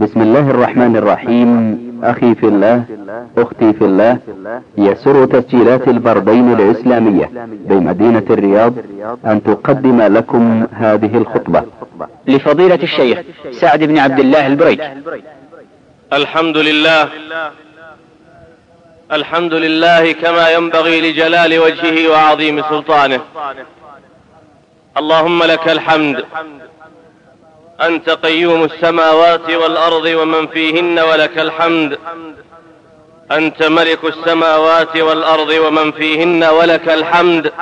بسم الله الرحمن الرحيم. أخي في الله أختي في الله يسر تسجيلات البردين الإسلامية بمدينة الرياض أن تقدم لكم هذه الخطبة. لفضيلة الشيخ سعد بن عبد الله البريك الحمد لله الحمد لله كما ينبغي لجلال وجهه وعظيم سلطانه. اللهم لك الحمد أنت قيوم السماوات والأرض ومن فيهن ولك الحمد. أنت ملك السماوات والأرض ومن فيهن ولك الحمد.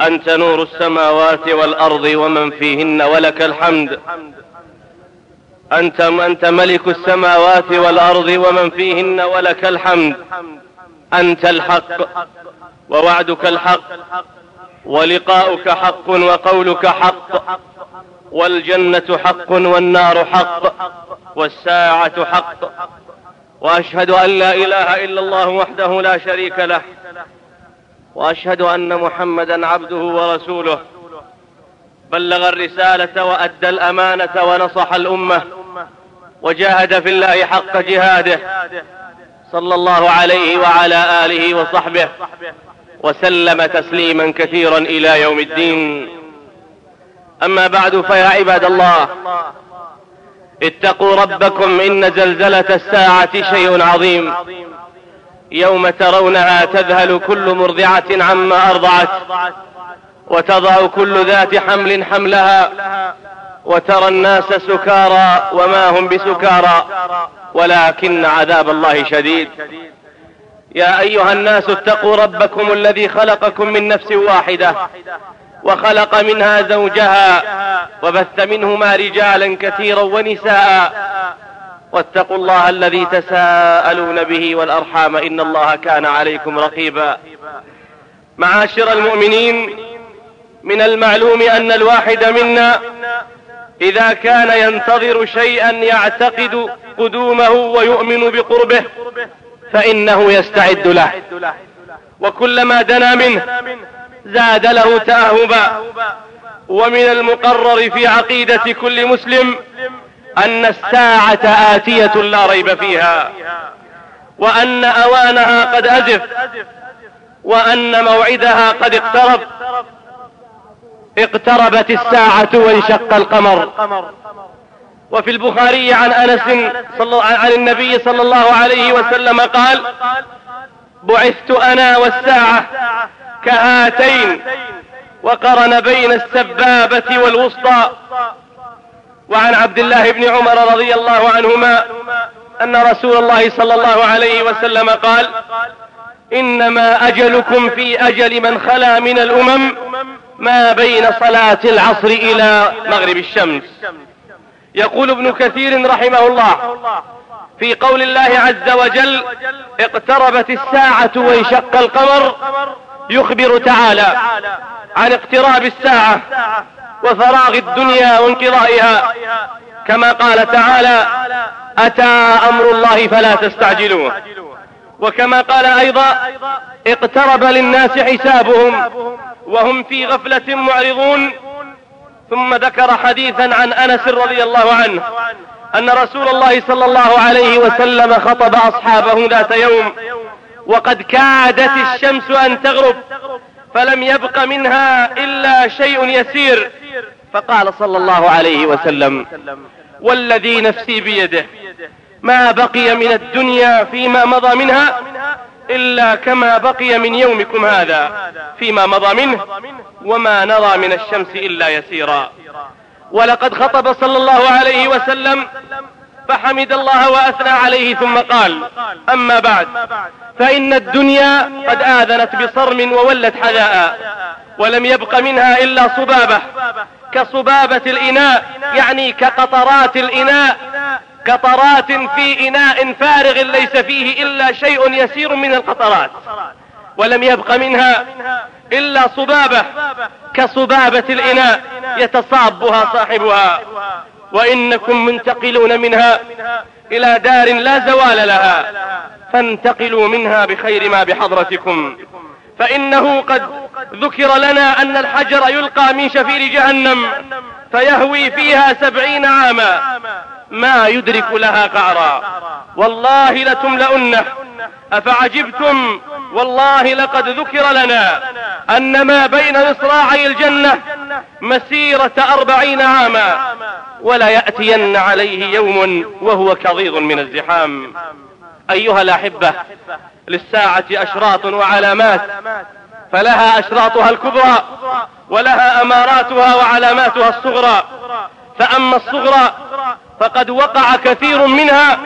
أنت نور السماوات والأرض ومن فيهن ولك الحمد. أنت, أنت ملك السماوات والأرض ومن فيهن ولك الحمد. أنت الحق ووعدك الحق. ولقاؤك حق وقولك حق. والجنة حق والنار حق والساعة حق. وأشهد أن لا إله إلا الله وحده لا شريك له. وأشهد أن محمدا عبده ورسوله. بلغ الرسالة وأدى الأمانة ونصح الأمة. وجاهد في الله حق جهاده. صلى الله عليه وعلى آله وصحبه. وسلم تسليما كثيرا إلى يوم الدين. أما بعد فيا عباد الله اتقوا ربكم إن زلزلة الساعة شيء عظيم. يوم ترونها تذهل كل مرضعة عما أرضعت وتضع كل ذات حمل حملها وترى الناس سكارى وما هم بسكارى ولكن عذاب الله شديد. يا أيها الناس اتقوا ربكم الذي خلقكم من نفس واحدة وخلق منها زوجها وبث منهما رجالا كثيرا ونساء. واتقوا الله الذي تساءلون به والأرحام إن الله كان عليكم رقيبا. معاشر المؤمنين من المعلوم أن الواحد منا إذا كان ينتظر شيئا يعتقد قدومه ويؤمن بقربه فإنه يستعد له. وكلما دنا منه زاد له تأهبا. ومن المقرر في عقيدة كل مسلم أن الساعة آتية لا ريب فيها وأن أوانها قد أزف وأن موعدها قد اقترب. اقتربت الساعة وانشق القمر. وفي البخاري عن أنس صلى عن النبي صلى الله عليه وسلم قال بعثت أنا والساعة كهاتين وقرن بين السبابة والوسطى. وعن عبد الله بن عمر رضي الله عنهما أن رسول الله صلى الله عليه وسلم قال إنما أجلكم في أجل من خلا من الأمم ما بين صلاة العصر إلى مغرب الشمس. يقول ابن كثير رحمه الله في قول الله عز وجل اقتربت الساعة وانشق القمر يخبر تعالى عن اقتراب الساعة وفراغ الدنيا وانقضائها. كما قال تعالى أتى أمر الله فلا تستعجلوه. وكما قال أيضا اقترب للناس حسابهم وهم في غفلة معرضون. ثم ذكر حديثا عن أنس رضي الله عنه أن رسول الله صلى الله عليه وسلم خطب أصحابه ذات يوم وقد كادت الشمس أن تغرب. فلم يبق منها إلا شيء يسير. فقال صلى الله عليه وسلم والذي نفسي بيده ما بقي من الدنيا فيما مضى منها إلا كما بقي من يومكم هذا فيما مضى منه وما نرى من الشمس إلا يسيرا. ولقد خطب صلى الله عليه وسلم فحمد الله وأثنى عليه ثم قال أما بعد فإن الدنيا قد آذنت بصرم وولت حذاء ولم يبق منها إلا صبابة كصبابة الإناء يعني كقطرات الإناء قطرات في إناء فارغ ليس فيه إلا شيء يسير من القطرات ولم يبق منها إلا صبابة كصبابة الإناء يتصابها صاحبها. وإنكم منتقلون منها إلى دار لا زوال لها. فانتقلوا منها بخير ما بحضرتكم. فإنه قد ذكر لنا أن الحجر يلقى من شفير جهنم فيهوي فيها سبعين عاما. ما يدرك لها قعرا. والله لتملؤنه. أفعجبتم؟ والله لقد ذكر لنا أن ما بين مصراعي الجنة مسيرة أربعين عاما. ولا يأتين عليه يوم وهو كظيظ من الزحام. أيها الأحبة للساعة أشراط وعلامات فلها أشراطها الكبرى ولها أماراتها وعلاماتها الصغرى. فأما الصغرى فقد وقع كثير منها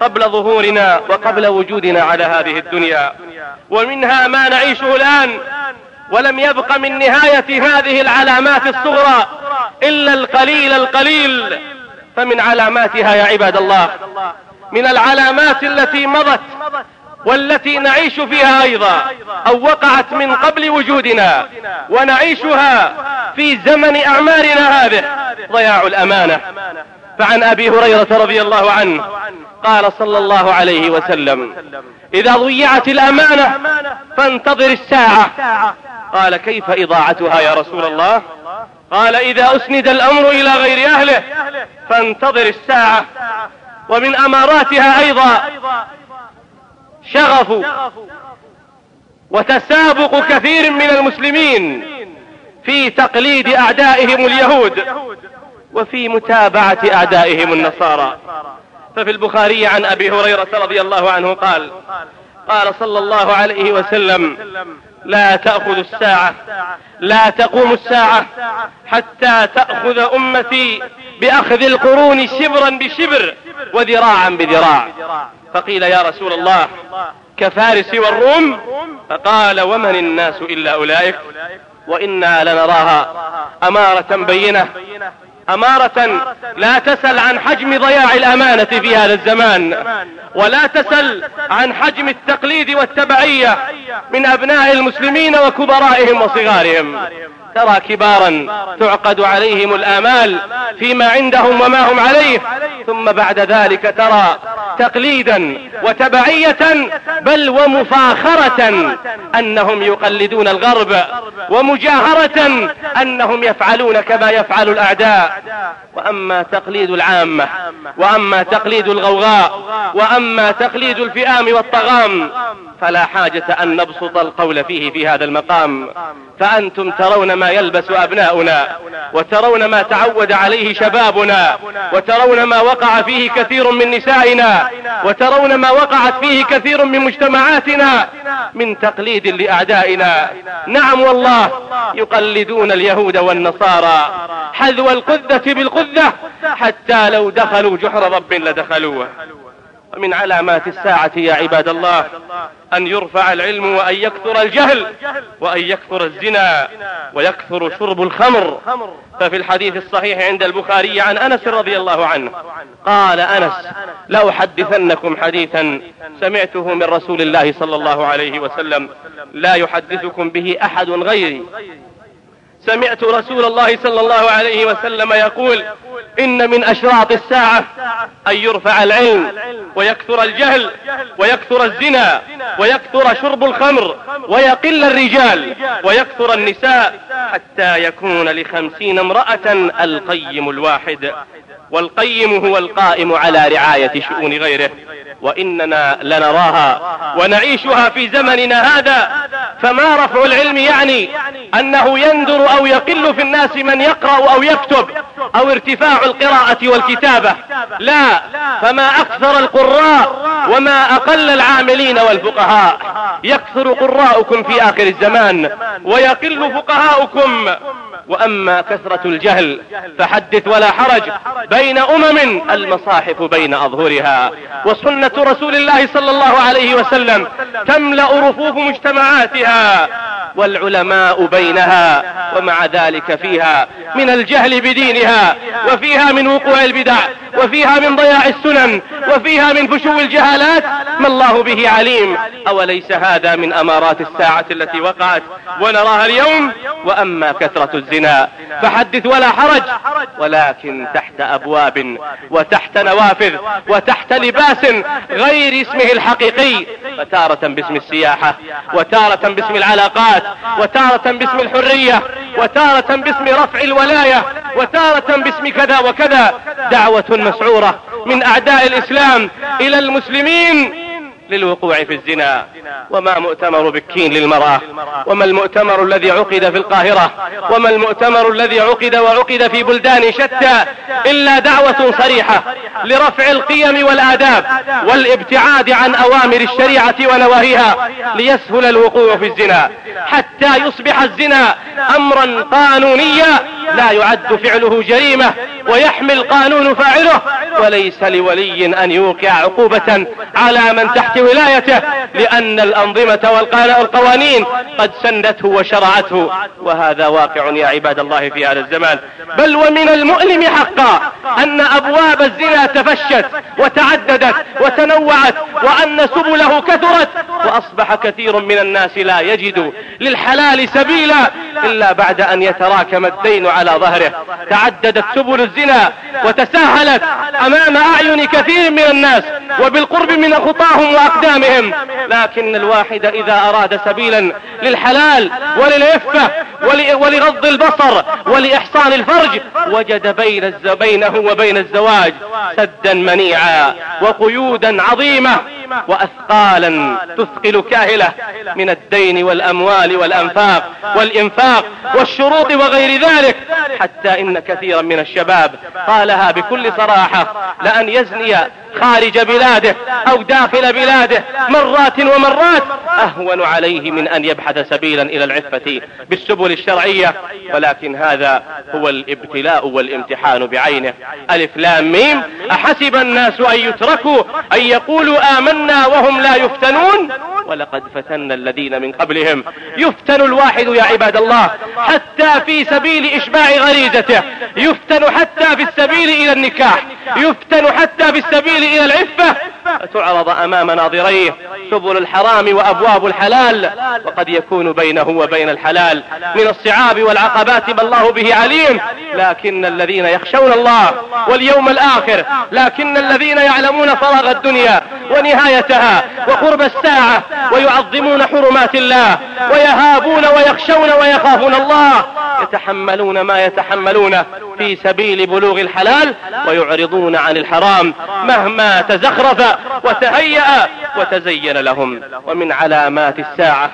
قبل ظهورنا وقبل وجودنا على هذه الدنيا. ومنها ما نعيشه الآن ولم يبق من نهاية هذه العلامات الصغرى إلا القليل القليل. فمن علاماتها يا عباد الله من العلامات التي مضت والتي نعيش فيها أيضا أو وقعت من قبل وجودنا ونعيشها في زمن أعمارنا هذه. ضياع الأمانة. فعن أبي هريرة رضي الله عنه قال صلى الله عليه وسلم إذا ضيعت الأمانة فانتظر الساعة. قال كيف إضاعتها يا رسول الله؟ قال إذا أسند الأمر إلى غير أهله فانتظر الساعة. ومن أماراتها أيضا شغف وتسابق كثير من المسلمين في تقليد أعدائهم اليهود وفي متابعة أعدائهم النصارى. ففي البخاري عن أبي هريرة رضي الله عنه قال قال صلى الله عليه وسلم لا تأخذ الساعة لا تقوم الساعة حتى تأخذ أمتي بأخذ القرون شبرا بشبر وذراعا بذراع. فقيل يا رسول الله كفارس والروم؟ فقال ومن الناس إلا أولئك؟ وإنا لنراها أمارة بينة. أمارة لا تسل عن حجم ضياع الأمانة في هذا الزمان ولا تسل عن حجم التقليد والتبعية من أبناء المسلمين وكبرائهم وصغارهم. ترى كبارا تعقد عليهم الآمال فيما عندهم وما هم عليه. ثم بعد ذلك ترى تقليدا وتبعية بل ومفاخرة أنهم يقلدون الغرب ومجاهرة أنهم يفعلون كما يفعل الأعداء. وأما تقليد العامة وأما تقليد الغوغاء وأما تقليد الفئام والطغام فلا حاجة أن نبسط القول فيه في هذا المقام. فأنتم ترون ما يلبس أبناؤنا وترون ما تعود عليه شبابنا وترون ما وقع فيه كثير من نسائنا وترون ما وقعت فيه كثير من مجتمعاتنا من تقليد لأعدائنا. نعم والله يقلدون اليهود والنصارى حذو القذة بالقذة حتى لو دخلوا جحر رب لدخلوه. ومن علامات الساعة يا عباد الله أن يرفع العلم وأن يكثر الجهل وأن يكثر الزنا ويكثر شرب الخمر. ففي الحديث الصحيح عند البخاري عن أنس رضي الله عنه قال أنس لأحدثنكم حديثا سمعته من رسول الله صلى الله عليه وسلم لا يحدثكم به أحد غيري. سمعت رسول الله صلى الله عليه وسلم يقول إن من أشراط الساعة أن يرفع العلم ويكثر الجهل ويكثر الزنا ويكثر شرب الخمر ويقل الرجال ويكثر النساء حتى يكون لخمسين امرأة القيم الواحد. والقيم هو القائم على رعاية شؤون غيره وإننا لنراها ونعيشها في زمننا هذا. فما رفع العلم يعني أنه يندر أو يقل في الناس من يقرأ أو يكتب أو ارتفاع القراءة والكتابة. لا فما أكثر القراء وما أقل العاملين والفقهاء. يكثر قراءكم في آخر الزمان ويقل فقهاؤكم. وأما كثرة الجهل فحدث ولا حرج بين أمم المصاحف بين أظهرها. وسنة رسول الله صلى الله عليه وسلم تملأ رفوف مجتمعاتها والعلماء بينها ومع ذلك فيها من الجهل بدينها وفيها من وقوع البدع وفيها من ضياع السنن وفيها من فشو الجهالات ما الله به عليم. أوليس هذا من أمارات الساعة التي وقعت ونراها اليوم؟ وأما كثرة الزنا فحدث ولا حرج ولكن تحت أبواب وتحت نوافذ وتحت لباس غير اسمه الحقيقي فتارة باسم السياحة وتارة باسم العلاقات وتارة باسم الحرية وتارة باسم رفع الولاية وتارة باسم كذا وكذا. دعوة مسعورة من أعداء الإسلام إلى المسلمين للوقوع في الزنا وما مؤتمر بكين للمرأة وما المؤتمر الذي عقد في القاهرة وما المؤتمر الذي عقد وعقد في بلدان شتى إلا دعوة صريحة لرفع القيم والآداب والابتعاد عن أوامر الشريعة ونواهيها ليسهل الوقوع في الزنا. حتى يصبح الزنا أمرا قانونيا لا يعد فعله جريمة ويحمي القانون فاعله وليس لولي أن يوقع عقوبة على من تحت ولايته لأن الأنظمة والقوانين قد سندته وشرعته. وهذا واقع يا عباد الله في هذا الزمان. بل ومن المؤلم حقا أن أبواب الزنا تفشت وتعددت وتنوعت وأن سبله كثرت وأصبح كثير من الناس لا يجد للحلال سبيلا إلا بعد أن يتراكم الدين على ظهره. تعددت سبل الزنا وتساهلت أمام أعين كثير من الناس وبالقرب من خطاهم وأقدامهم لكن الواحد إذا أراد سبيلا للحلال وللعفة ولغض البصر ولإحصان الفرج وجد بين بينه وبين الزواج سدا منيعا وقيودا عظيمة وأثقالا تثقل كاهلة من الدين والأموال والأنفاق والإنفاق والشروط وغير ذلك. حتى إن كثيرا من الشباب قالها بكل صراحة لأن يزني خارج بلاده أو داخل بلاده مرات ومرات. أهون عليه من أن يبحث سبيلا إلى العفة بالسبل الشرعية. ولكن هذا هو الابتلاء والامتحان بعينه. ألف لام ميم. أحسب الناس أن يتركوا أن يقولوا آمنا وهم لا يفتنون؟ ولقد فتنا الذين من قبلهم. يفتن الواحد يا عباد الله حتى في سبيل إشباع غريزته. يفتن حتى في السبيل إلى النكاح. يفتن حتى في السبيل إلى العفة. تعرض أمام ناظريه سبل الحرام وأبواب الحلال. وقد يكون بينه وبين الحلال من الصعاب والعقبات ما الله به عليم. لكن الذين يخشون الله واليوم الآخر لكن الذين يعلمون فراغ الدنيا ونهايتها وقرب الساعة ويعظمون حرمات الله ويهابون ويخشون ويخافون الله. يتحملون ما يتحملون في سبيل بلوغ الحلال ويعرضون عن الحرام مهما تزخرف وتهيأ وتزين لهم. ومن علامات الساعة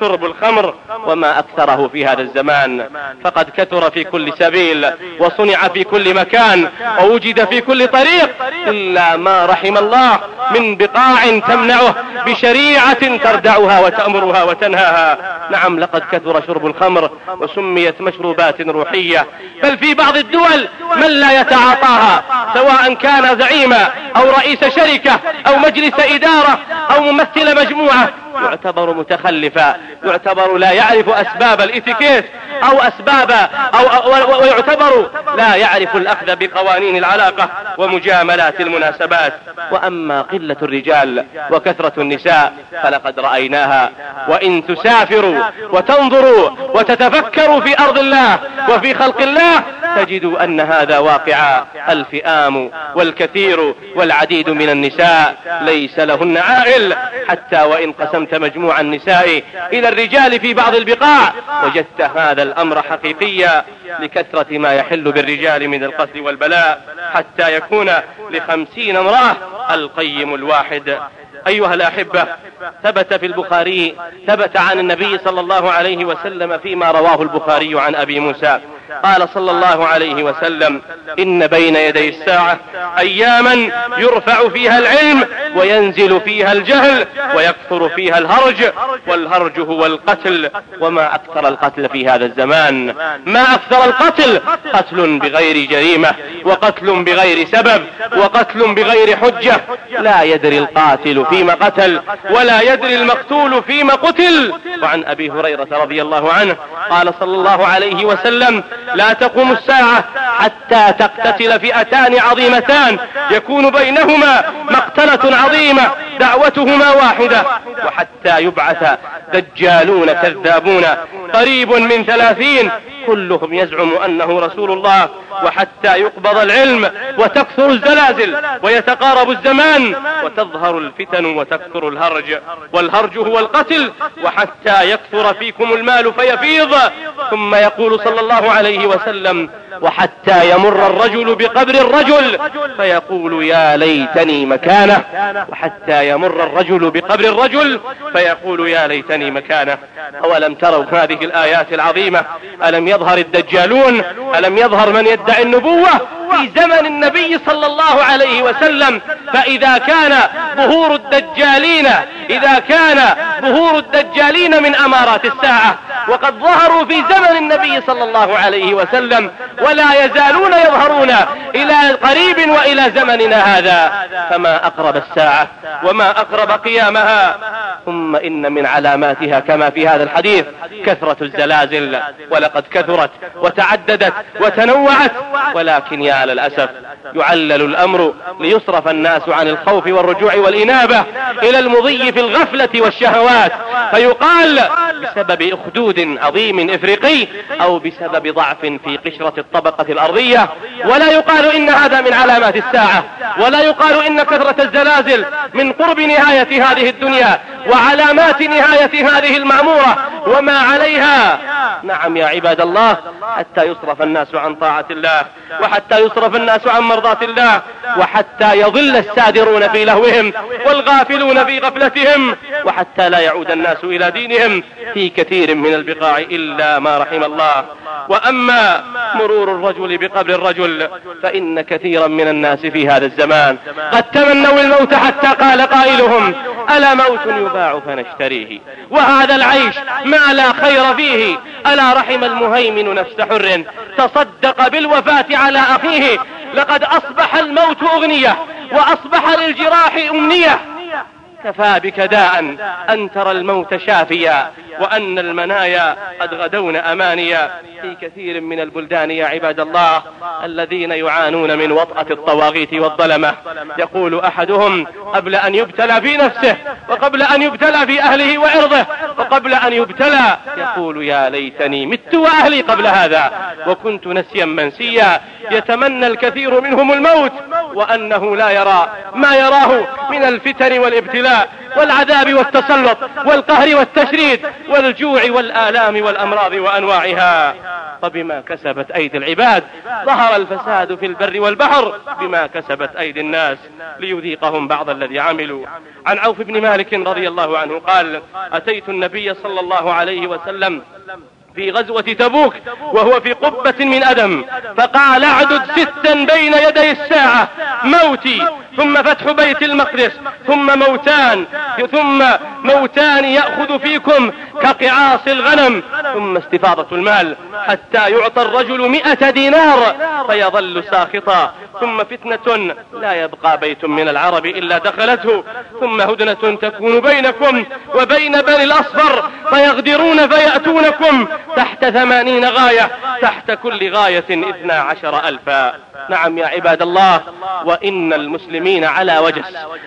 شرب الخمر وما أكثره في هذا الزمان. فقد كثر في كل سبيل وصنع في كل مكان ووجد في كل طريق إلا ما رحم الله. من بقاع تمنعه بشريعة تردعها وتأمرها وتنهاها. نعم لقد كثر شرب الخمر وسميت مشروبات روحية. بل في بعض الدول من لا يتعاطاها سواء كان زعيما أو رئيس شركة أو مجلس إدارة أو ممثل مجموعة يعتبر متخلفا يعتبر لا يعرف أسباب الإتيكيت أو أسباب أو, ويعتبر لا يعرف الأخذ بقوانين العلاقة ومجاملات المناسبات. وأما قلة الرجال وكثرة النساء فلقد رأيناها. وإن تسافروا وتنظروا وتتفكروا في أرض الله وفي خلق الله تجدوا أن هذا واقع. الفئام والكثير والعديد من النساء ليس لهن عائل حتى وإن قسمت مجموع النساء إلى الرجال في بعض البقاع. وجدت هذا الأمر حقيقيا لكثرة ما يحل بالرجال من القتل والبلاء حتى يكون لخمسين امرأة القيم الواحد. أيها الأحبة ثبت في البخاري ثبت عن النبي صلى الله عليه وسلم فيما رواه البخاري عن أبي موسى. قال صلى الله عليه وسلم إن بين يدي الساعة أياما يرفع فيها العلم وينزل فيها الجهل ويكثر فيها الهرج والهرج هو القتل وما أكثر القتل في هذا الزمان. ما أكثر القتل قتل بغير جريمة وقتل بغير سبب وقتل بغير حجة. لا يدري القاتل فيما قتل ولا يدري المقتول فيما قتل. وعن أبي هريرة رضي الله عنه قال صلى الله عليه وسلم لا تقوم الساعة حتى تقتتل فئتان عظيمتان. يكون بينهما مقتلة عظيمة دعوتهما واحدة. وحتى يبعث دجالون كذابون. قريب من ثلاثين كلهم يزعم أنه رسول الله وحتى يقبض العلم وتكثر الزلازل ويتقارب الزمان وتظهر الفتن وتكثر الهرج والهرج هو القتل وحتى يكثر فيكم المال فيفيض. ثم يقول صلى الله عليه وسلم وحتى يمر الرجل بقبر الرجل فيقول يا ليتني مكانه. وحتى يمر الرجل بقبر الرجل فيقول يا ليتني مكانه. أولم تروا هذه الآيات العظيمة؟ ألم يظهر الدجالون؟ ألم يظهر من يدعي النبوة؟ في زمن النبي صلى الله عليه وسلم. فإذا كان ظهور الدجالين إذا كان ظهور الدجالين من أمارات الساعة. وقد ظهروا في زمن النبي صلى الله عليه وسلم. ولا يزالون يظهرون إلى قريب وإلى زمننا هذا. فما أقرب الساعة وما أقرب قيامها؟ ثم إن من علاماتها كما في هذا الحديث كثرة الزلازل. ولقد كثرت وتعددت وتنوعت. ولكن يا للأسف يعلل الأمر ليصرف الناس عن الخوف والرجوع والإنابة إلى المضي في الغفلة والشهوات. فيقال بسبب أخدود عظيم إفريقي أو بسبب ضعف في قشرة الطبقة الأرضية. ولا يقال إن هذا من علامات الساعة. ولا يقال إن كثرة الزلازل من قرب نهاية هذه الدنيا وعلامات نهاية هذه المأمورة. وما عليها. نعم يا عباد الله حتى يصرف الناس عن طاعة الله وحتى يصرف الناس عن مرضاة الله وحتى يضل السادرون في لهوهم والغافلون في غفلتهم وحتى لا يعود الناس إلى دينهم في كثير من البقاع إلا ما رحم الله. وأما مرور الرجل بقبر الرجل فإن كثيرا من الناس في هذا الزمان قد تمنوا الموت حتى قال قائلهم ألا موت؟ يباع فنشتريه. وهذا العيش ما لا خير فيه. ألا رحم المهيمن نفس حر. تصدق بالوفاة على أخيه لقد أصبح الموت أغنية وأصبح للجراح أمنية. كفى بك داء أن ترى الموت شافيا وأن المنايا قد غدون أمانيا في كثير من البلدان يا عباد الله الذين يعانون من وطأة الطواغيت والظلمة. يقول أحدهم قبل أن يبتلى في نفسه وقبل أن يبتلى في أهله وعرضه وقبل أن يبتلى يقول يا ليتني مت وأهلي قبل هذا وكنت نسيا منسيا يتمنى الكثير منهم الموت وأنه لا يرى ما يراه من الفتن والابتلاء والعذاب والتسلط والقهر والتشريد والجوع والآلام والأمراض وأنواعها. فبما كسبت أيدي العباد ظهر الفساد في البر والبحر بما كسبت أيدي الناس ليذيقهم بعض الذي عملوا. عن عوف بن مالك رضي الله عنه قال أتيت النبي صلى الله عليه وسلم في غزوة تبوك وهو في قبة من أدم. فقال اعدد ستا بين يدي الساعة موتي ثم فتح بيت المقدس ثم موتان ثم موتان يأخذ فيكم كقعاص الغنم ثم استفاضة المال حتى يعطى الرجل مئة دينار فيظل ساخطا. ثم فتنة لا يبقى بيت من العرب إلا دخلته. ثم هدنة تكون بينكم وبين بني الأصفر فيغدرون فيأتونكم. تحت ثمانين غاية تحت كل غاية اثنا عشر ألفا. نعم يا عباد الله وإن المسلمين على وجس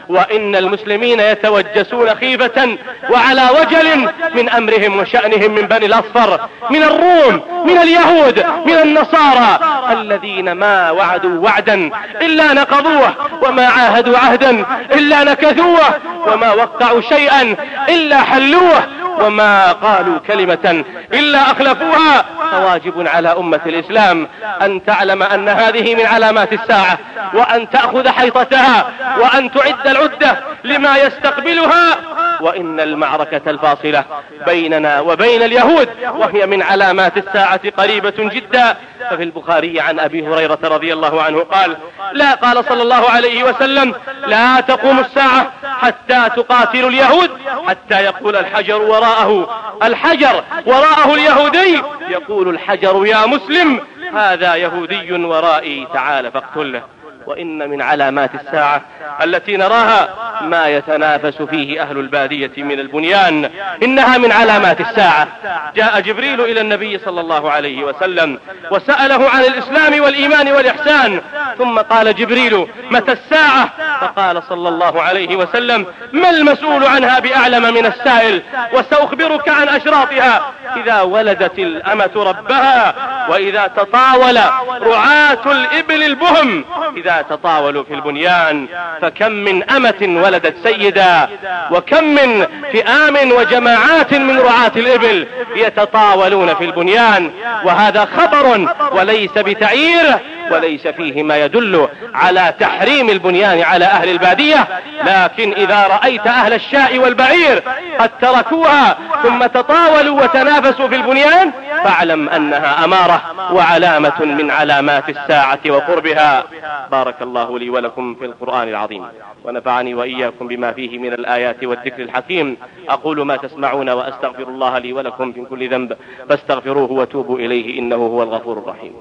وإن المسلمين يتوجسون خيفة وعلى وجل من أمرهم وشأنهم من بني الأصفر من الروم من اليهود من النصارى الذين ما وعدوا وعدا إلا نقضوه وما عاهدوا عهدا إلا نكثوه وما وقعوا شيئا إلا حلوة وما قالوا كلمة إلا أخلفوها فواجب على أمة الإسلام أن تعلم أن هذه من علامات الساعة وأن تأخذ حيطتها وأن تعد العدة لما يستقبلها وإن المعركة الفاصلة بيننا وبين اليهود وهي من علامات الساعة قريبة جدا. ففي البخاري عن أبي هريرة رضي الله عنه قال لا قال صلى الله عليه وسلم لا تقوم الساعة حتى تقاتل اليهود حتى يقول الحجر وراءه. الحجر وراءه اليهودي. يقول الحجر يا مسلم هذا يهودي ورائي تعال فاقتله. وإن من علامات الساعة التي نراها ما يتنافس فيه أهل البادية من البنيان. إنها من علامات الساعة. جاء جبريل إلى النبي صلى الله عليه وسلم وسأله عن الإسلام والإيمان والإحسان. ثم قال جبريل متى الساعة؟ فقال صلى الله عليه وسلم ما المسؤول عنها بأعلم من السائل؟ وسأخبرك عن أشراطها. إذا ولدت الأمة ربها وإذا تطاول رعاة الإبل البهم إذا تطاولوا في البنيان فكم من أمة ولدت سيدا وكم من فئام وجماعات من رعاة الإبل يتطاولون في البنيان. وهذا خبر وليس بتعير وليس فيه ما يدل على تحريم البنيان على أهل البادية لكن إذا رأيت أهل الشاء والبعير قد تركوها ثم تطاولوا وتنافسوا في البنيان فاعلم أنها أمارة وعلامة من علامات الساعة وقربها. بارك الله لي ولكم في القرآن العظيم ونفعني وإياكم بما فيه من الآيات والذكر الحكيم. أقول ما تسمعون وأستغفر الله لي ولكم من كل ذنب فاستغفروه وتوبوا إليه إنه هو الغفور الرحيم.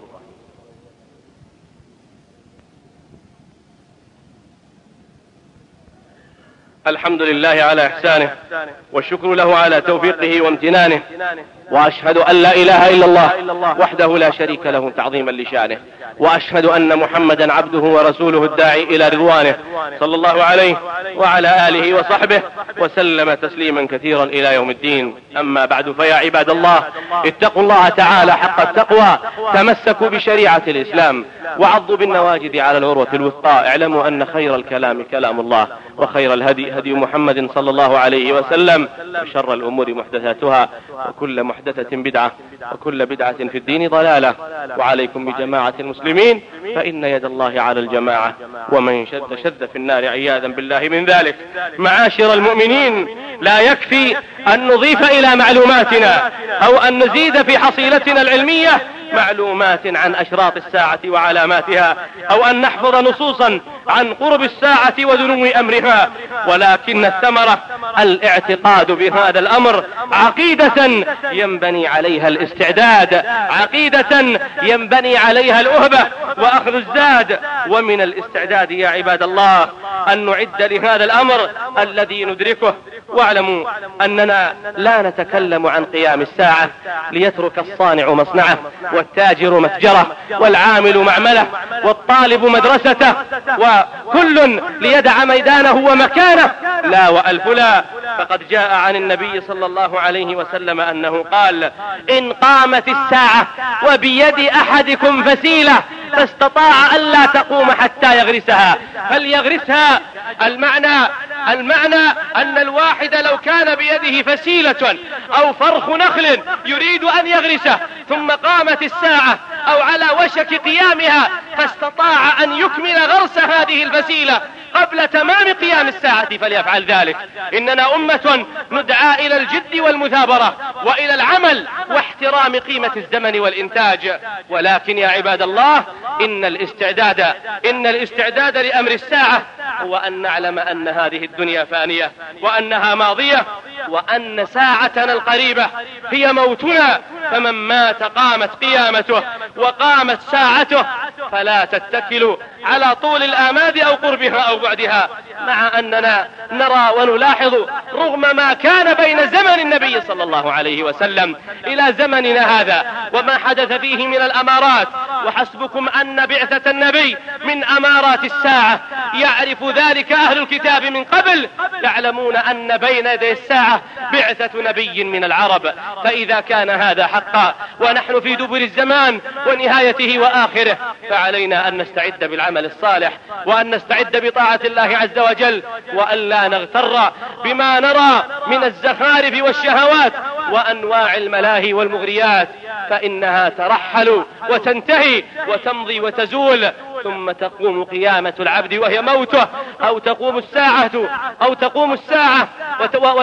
الحمد لله على إحسانه والشكر له على توفيقه وامتنانه وأشهد أن لا إله إلا الله وحده لا شريك له تعظيما لشانه. وأشهد أن محمدا عبده ورسوله الداعي إلى رضوانه صلى الله عليه وعلى آله وصحبه وسلم تسليما كثيرا إلى يوم الدين. أما بعد فيا عباد الله اتقوا الله تعالى حق التقوى تمسكوا بشريعة الإسلام وعضوا بالنواجد على العروة الوثقى. اعلموا أن خير الكلام كلام الله وخير الهدي هدي محمد صلى الله عليه وسلم وشر الأمور محدثاتها وكل محدثة بدعة وكل بدعة في الدين ضلالة. وعليكم بجماعة المسلمين. فإن يد الله على الجماعة. ومن شد شد في النار عياذا بالله من ذلك. معاشر المؤمنين لا يكفي أن نضيف إلى معلوماتنا أو أن نزيد في حصيلتنا العلمية معلومات عن أشراط الساعة وعلاماتها أو أن نحفظ نصوصا عن قرب الساعة ودنو أمرها. ولكن الثمرة الاعتقاد بهذا الأمر عقيدة ينبني عليها الاستعداد عقيدة ينبني عليها الأهبة وأخذ الزاد. ومن الاستعداد يا عباد الله أن نعد لهذا الأمر الذي ندركه. واعلموا أننا لا نتكلم عن قيام الساعة ليترك الصانع مصنعه والتاجر متجره والعامل معمله والطالب مدرسته وكل ليدع ميدانه ومكانه. لا وألف لا. فقد جاء عن النبي صلى الله عليه وسلم أنه قال إن قامت الساعة وبيد أحدكم فسيلة فاستطاع ألا تقوم حتى يغرسها. فليغرسها. المعنى المعنى أن الواحد لو كان بيده فسيلة أو فرخ نخل يريد أن يغرسه ثم قامت الساعة أو على وشك قيامها فاستطاع أن يكمل غرس هذه الفسيلة قبل تمام قيام الساعة فليفعل ذلك. إننا أمة ندعى إلى الجد والمثابرة وإلى العمل واحترام قيمة الزمن والإنتاج. ولكن يا عباد الله إن الاستعداد إن الاستعداد لأمر الساعة هو أن نعلم أن هذه الدنيا فانية وأنها ماضية وأن ساعتنا القريبة هي موتنا. فمن مات قامت قيامته. وقامت ساعته فلا تتكلوا على طول الآماد أو قربها أو بعدها مع أننا نرى ونلاحظ رغم ما كان بين زمن النبي صلى الله عليه وسلم إلى زمننا هذا وما حدث فيه من الأمارات. وحسبكم أن بعثة النبي من أمارات الساعة. يعرف ذلك أهل الكتاب من قبل. يعلمون أن بين يدي الساعة بعثة نبي من العرب. فإذا كان هذا حقا ونحن في دبر الزمان ونهايته وآخره فعلينا أن نستعد بالعمل الصالح وأن نستعد بطاعة الله عز وجل وأن لا نغتر بما نرى من الزخارف والشهوات وأنواع الملاهي والمغريات فإنها ترحل وتنتهي وتمضي وتزول ثم تقوم قيامة العبد وهي موته أو تقوم الساعة أو تقوم الساعة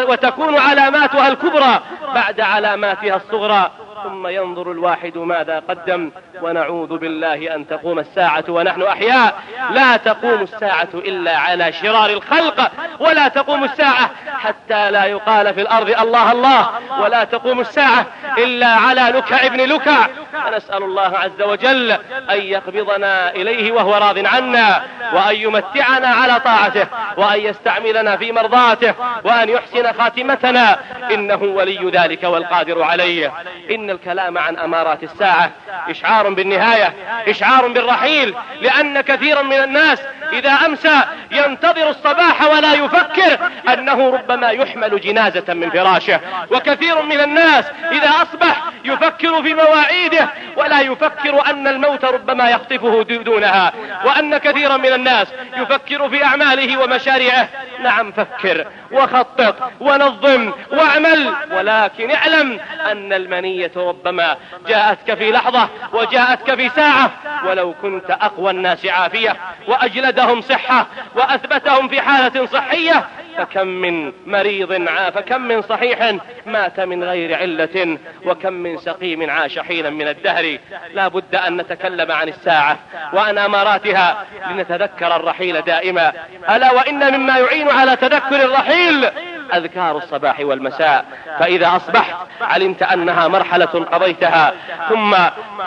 وتكون علاماتها الكبرى بعد علاماتها الصغرى. ثم ينظر الواحد ماذا قدم ونعوذ بالله أن تقوم الساعة ونحن أحياء. لا تقوم الساعة إلا على شرار الخلق ولا تقوم الساعة حتى لا يقال في الأرض الله الله ولا تقوم الساعة إلا على لكع ابن لكع. فنسأل الله عز وجل أن يقبضنا إليه وهو راض عنا وأن يمتعنا على طاعته وأن يستعملنا في مرضاته وأن يحسن خاتمتنا. إنه ولي ذلك والقادر عليه. إن الكلام عن أمارات الساعة. إشعار بالنهاية إشعار بالرحيل لأن كثيرا من الناس إذا أمسى ينتظر الصباح ولا يفكر أنه ربما يحمل جنازة من فراشه. وكثير من الناس إذا أصبح يفكر في مواعيده ولا يفكر أن الموت ربما يخطفه دونها. وأن كثيرا من الناس يفكر في أعماله ومشاريعه. نعم فكر وخطط ونظم واعمل. ولكن اعلم أن المنية ربما جاءتك في لحظة وجاءتك في ساعة. ولو كنت أقوى الناس عافية وأجلدهم صحة وأثبتهم في حالة صحية فكم من مريض عاف كم من صحيح مات من غير علة وكم من سقيم عاش حينا من الدهر. لا بد أن نتكلم عن الساعة وعن أماراتها لنتذكر الرحيل دائما. ألا وإن مما يعين على تذكر الرحيل أذكار الصباح والمساء. فإذا أصبحت علمت أنها مرحلة قضيتها ثم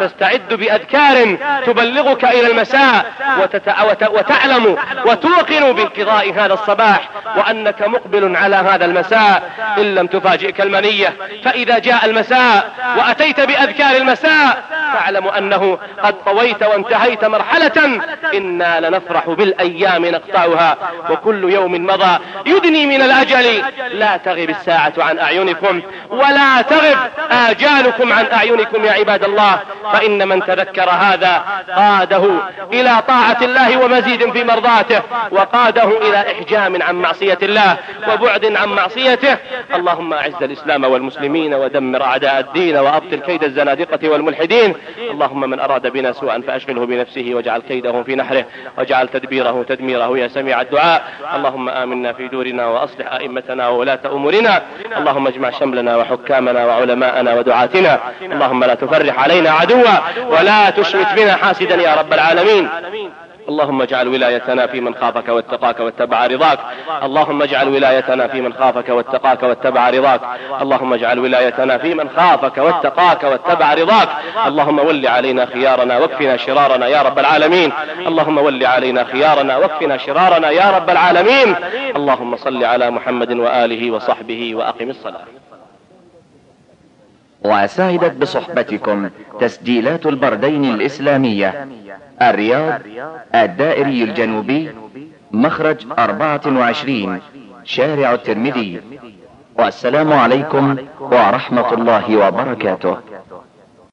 تستعد بأذكار تبلغك إلى المساء وتعلم وتوقن بانقضاء هذا الصباح وأنك مقبل على هذا المساء. إن لم تفاجئك المنية فإذا جاء المساء وأتيت بأذكار المساء فاعلم أنه قد طويت وانتهيت مرحلة. إنا لنفرح بالأيام نقطعها وكل يوم مضى يدني من الأجل. لا تغب الساعة عن أعينكم ولا تغب آجالكم عن أعينكم يا عباد الله. فإن من تذكر هذا قاده إلى طاعة الله ومزيد في مرضاته. وقاده إلى إحجام عن معصية الله وبعد عن معصيته. اللهم أعز الإسلام والمسلمين ودمر أعداء الدين وأبطل كيد الزنادقة والملحدين. اللهم من أراد بنا سوءا فأشغله بنفسه واجعل كيده في نحره واجعل تدبيره تدميره يا سميع الدعاء. اللهم آمنا في دورنا وأصلح أئمتنا وولاة أمورنا. اللهم اجمع شملنا وحكامنا وعلماءنا ودعاتنا. اللهم لا تفرح علينا عدوا ولا تشمت بنا حاسدا يا رب العالمين. اللهم اجعل ولايتنا في من خافك واتقاك واتبع رضاك. اللهم اجعل ولايتنا في من خافك واتقاك واتبع رضاك. اللهم اجعل ولايتنا في من خافك واتقاك واتبع رضاك. اللهم ول علينا خيارنا واكفنا شرارنا يا رب العالمين. اللهم ول علينا خيارنا واكفنا شرارنا يا رب العالمين. اللهم صل على محمد وآله وصحبه وأقم الصلاة. وسعدت بصحبتكم تسجيلات البردين الإسلامية. الرياض الدائري الجنوبي مخرج أربعة وعشرين شارع الترمذي. والسلام عليكم ورحمة الله وبركاته.